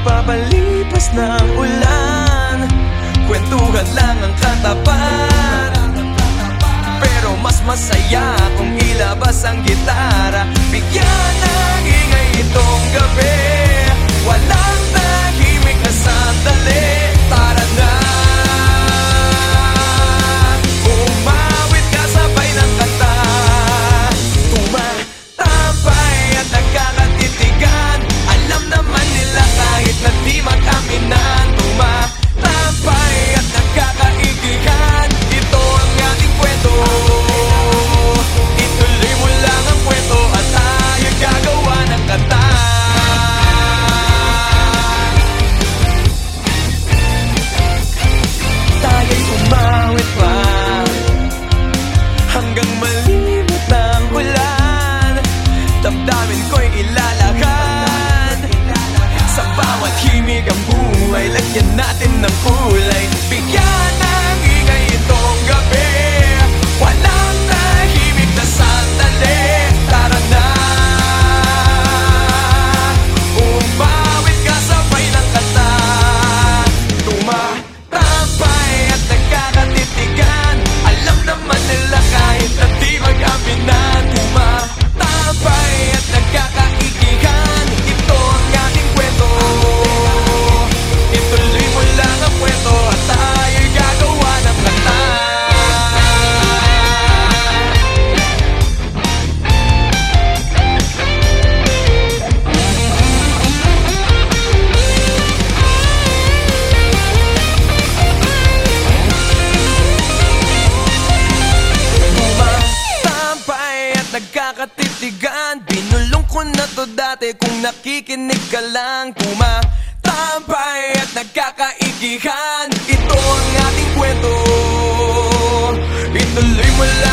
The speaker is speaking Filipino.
Pagpapalipas ng ulan. Kwentuhan lang ang katapat Pero mas masaya kung ilabas ang gitara. Bigyan ng ingay itong gabi. Wala too late. Began mo na to dati Kung nakikinig ka lang Tumatampay at nagkakaigihan. Ito ang ating kwento. Ituloy mo lang.